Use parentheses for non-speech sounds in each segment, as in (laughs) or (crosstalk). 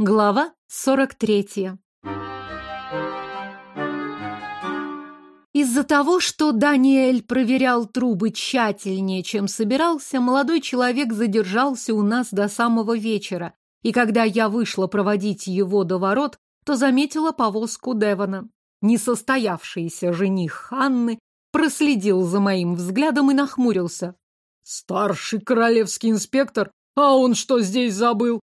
Глава 43. Из-за того, что Даниэль проверял трубы тщательнее, чем собирался, молодой человек задержался у нас до самого вечера, и когда я вышла проводить его до ворот, то заметила повозку Девона. Несостоявшийся жених Ханны проследил за моим взглядом и нахмурился. «Старший королевский инспектор? А он что здесь забыл?»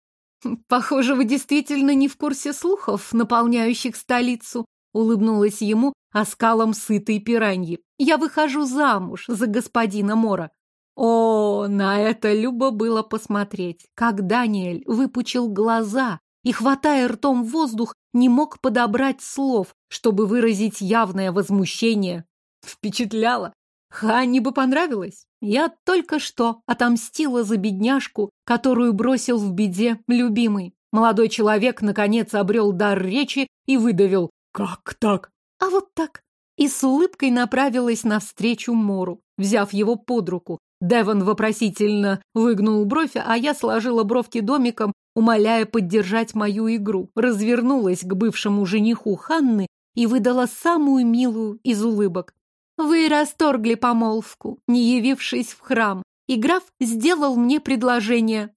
«Похоже, вы действительно не в курсе слухов, наполняющих столицу», улыбнулась ему оскалом сытой пираньи. «Я выхожу замуж за господина Мора». О, на это любо было посмотреть, как Даниэль выпучил глаза и, хватая ртом воздух, не мог подобрать слов, чтобы выразить явное возмущение. Впечатляло. Ханне бы понравилось. Я только что отомстила за бедняжку, которую бросил в беде любимый. Молодой человек, наконец, обрел дар речи и выдавил «Как так?» А вот так. И с улыбкой направилась навстречу Мору, взяв его под руку. Девон вопросительно выгнул бровь, а я сложила бровки домиком, умоляя поддержать мою игру. Развернулась к бывшему жениху Ханны и выдала самую милую из улыбок. Вы расторгли помолвку, не явившись в храм, и граф сделал мне предложение.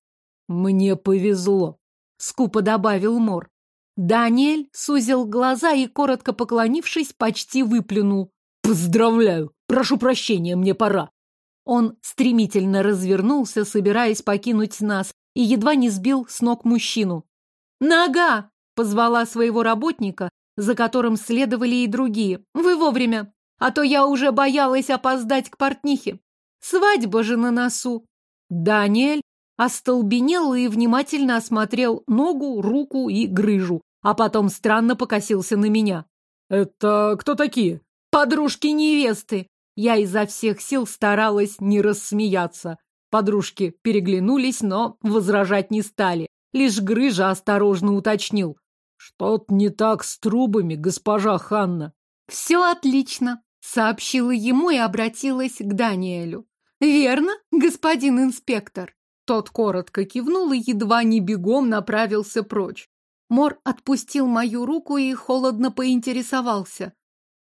Мне повезло, скупо добавил Мор. Даниэль сузил глаза и, коротко поклонившись, почти выплюнул. «Поздравляю! Прошу прощения, мне пора!» Он стремительно развернулся, собираясь покинуть нас, и едва не сбил с ног мужчину. «Нога!» — позвала своего работника, за которым следовали и другие. «Вы вовремя!» А то я уже боялась опоздать к портнихе. Свадьба же на носу. Даниэль остолбенел и внимательно осмотрел ногу, руку и грыжу, а потом странно покосился на меня. «Это кто такие?» «Подружки невесты». Я изо всех сил старалась не рассмеяться. Подружки переглянулись, но возражать не стали. Лишь Грыжа осторожно уточнил. «Что-то не так с трубами, госпожа Ханна». «Все отлично», Сообщила ему и обратилась к Даниэлю. «Верно, господин инспектор?» Тот коротко кивнул и едва не бегом направился прочь. Мор отпустил мою руку и холодно поинтересовался.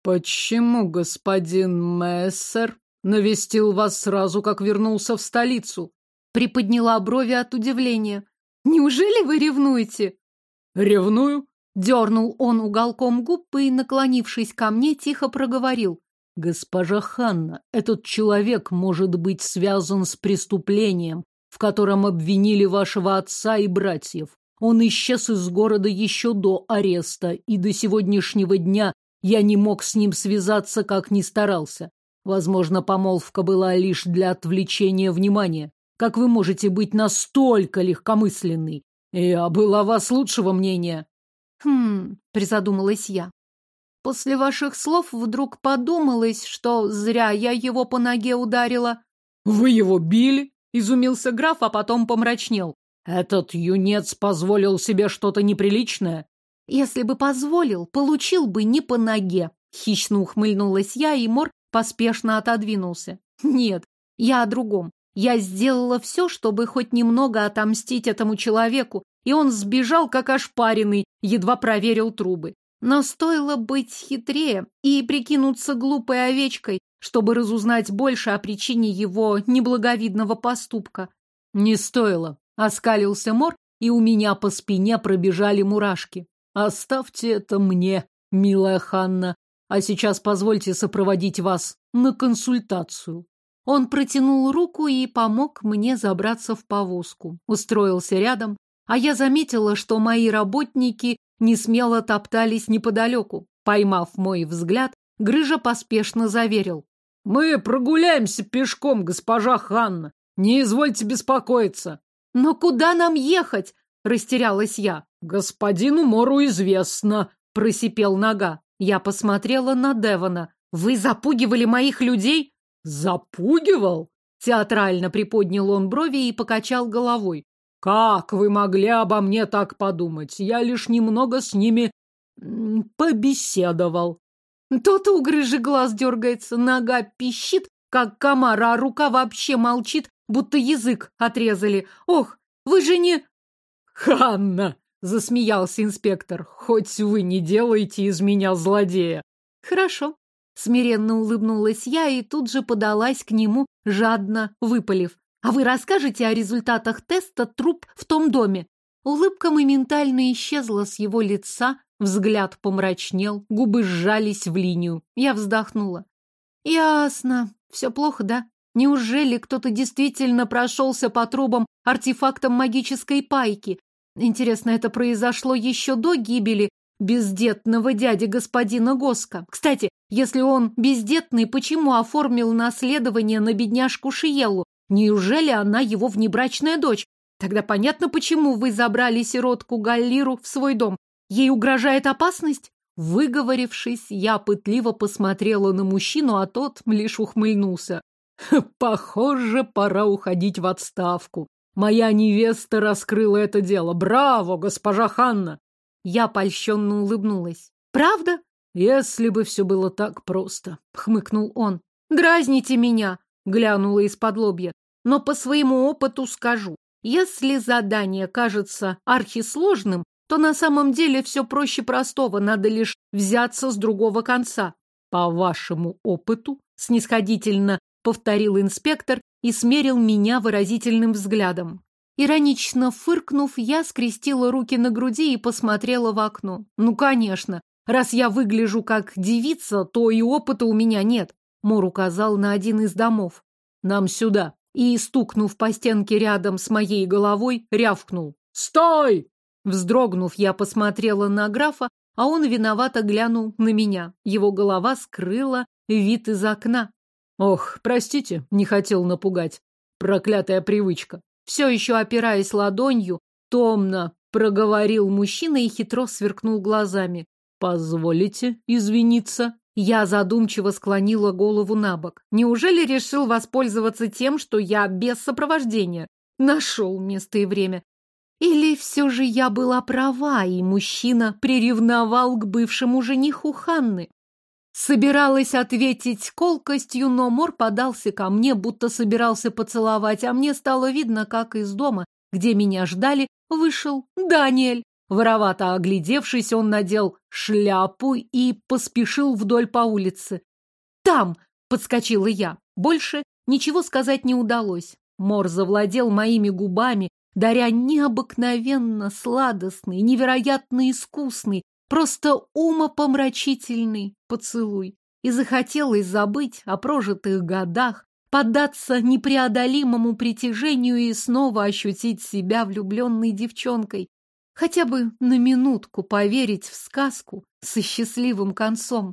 «Почему господин Мессер навестил вас сразу, как вернулся в столицу?» Приподняла брови от удивления. «Неужели вы ревнуете?» «Ревную?» Дернул он уголком губ и, наклонившись ко мне, тихо проговорил. «Госпожа Ханна, этот человек может быть связан с преступлением, в котором обвинили вашего отца и братьев. Он исчез из города еще до ареста, и до сегодняшнего дня я не мог с ним связаться, как ни старался. Возможно, помолвка была лишь для отвлечения внимания. Как вы можете быть настолько легкомысленной? Я была вас лучшего мнения. Хм, призадумалась я. После ваших слов вдруг подумалось, что зря я его по ноге ударила. Вы его били? Изумился граф, а потом помрачнел. Этот юнец позволил себе что-то неприличное? Если бы позволил, получил бы не по ноге. Хищно ухмыльнулась я, и Мор поспешно отодвинулся. Нет, я о другом. Я сделала все, чтобы хоть немного отомстить этому человеку, и он сбежал, как ошпаренный, едва проверил трубы. Но стоило быть хитрее и прикинуться глупой овечкой, чтобы разузнать больше о причине его неблаговидного поступка. Не стоило. Оскалился Мор, и у меня по спине пробежали мурашки. Оставьте это мне, милая Ханна, а сейчас позвольте сопроводить вас на консультацию. Он протянул руку и помог мне забраться в повозку. Устроился рядом, а я заметила, что мои работники не смело топтались неподалеку. Поймав мой взгляд, Грыжа поспешно заверил. «Мы прогуляемся пешком, госпожа Ханна. Не извольте беспокоиться». «Но куда нам ехать?» — растерялась я. «Господину Мору известно», — просипел нога. Я посмотрела на Девона. «Вы запугивали моих людей?» «Запугивал?» Театрально приподнял он брови и покачал головой. Как вы могли обо мне так подумать? Я лишь немного с ними побеседовал. То-то у грыжи глаз дергается, нога пищит, как комар, а рука вообще молчит, будто язык отрезали. Ох, вы же не... Ханна! засмеялся инспектор. Хоть вы не делаете из меня злодея. Хорошо. Смиренно улыбнулась я и тут же подалась к нему, жадно выпалив. А вы расскажете о результатах теста труп в том доме? Улыбка моментально исчезла с его лица, взгляд помрачнел, губы сжались в линию. Я вздохнула. Ясно. Все плохо, да? Неужели кто-то действительно прошелся по трубам артефактом магической пайки? Интересно, это произошло еще до гибели бездетного дяди господина Госка. Кстати, если он бездетный, почему оформил наследование на бедняжку Шиелу? Неужели она его внебрачная дочь? Тогда понятно, почему вы забрали сиротку Галлиру в свой дом. Ей угрожает опасность? Выговорившись, я пытливо посмотрела на мужчину, а тот лишь ухмыльнулся. (laughs) Похоже, пора уходить в отставку. Моя невеста раскрыла это дело. Браво, госпожа Ханна! Я польщенно улыбнулась. Правда? Если бы все было так просто, хмыкнул он. Дразните меня, глянула из-под лобья. Но по своему опыту скажу. Если задание кажется архисложным, то на самом деле все проще простого, надо лишь взяться с другого конца. По вашему опыту, снисходительно повторил инспектор и смерил меня выразительным взглядом. Иронично фыркнув, я скрестила руки на груди и посмотрела в окно. Ну, конечно, раз я выгляжу как девица, то и опыта у меня нет. Мор указал на один из домов. Нам сюда. И, стукнув по стенке рядом с моей головой, рявкнул. «Стой!» Вздрогнув, я посмотрела на графа, а он виновато глянул на меня. Его голова скрыла вид из окна. Ох, простите, не хотел напугать. Проклятая привычка. Все еще опираясь ладонью, томно проговорил мужчина и хитро сверкнул глазами. Позволите извиниться? Я задумчиво склонила голову на бок. Неужели решил воспользоваться тем, что я без сопровождения? Нашел место и время. Или все же я была права, и мужчина приревновал к бывшему жениху Ханны? Собиралась ответить колкостью, но Мор подался ко мне, будто собирался поцеловать, а мне стало видно, как из дома, где меня ждали, вышел Даниэль. Воровато оглядевшись, он надел шляпу и поспешил вдоль по улице. «Там!» — подскочила я. Больше ничего сказать не удалось. Мор завладел моими губами, даря необыкновенно сладостный, невероятно искусный, Просто умопомрачительный поцелуй. И захотелось забыть о прожитых годах, поддаться непреодолимому притяжению и снова ощутить себя влюбленной девчонкой. Хотя бы на минутку поверить в сказку со счастливым концом.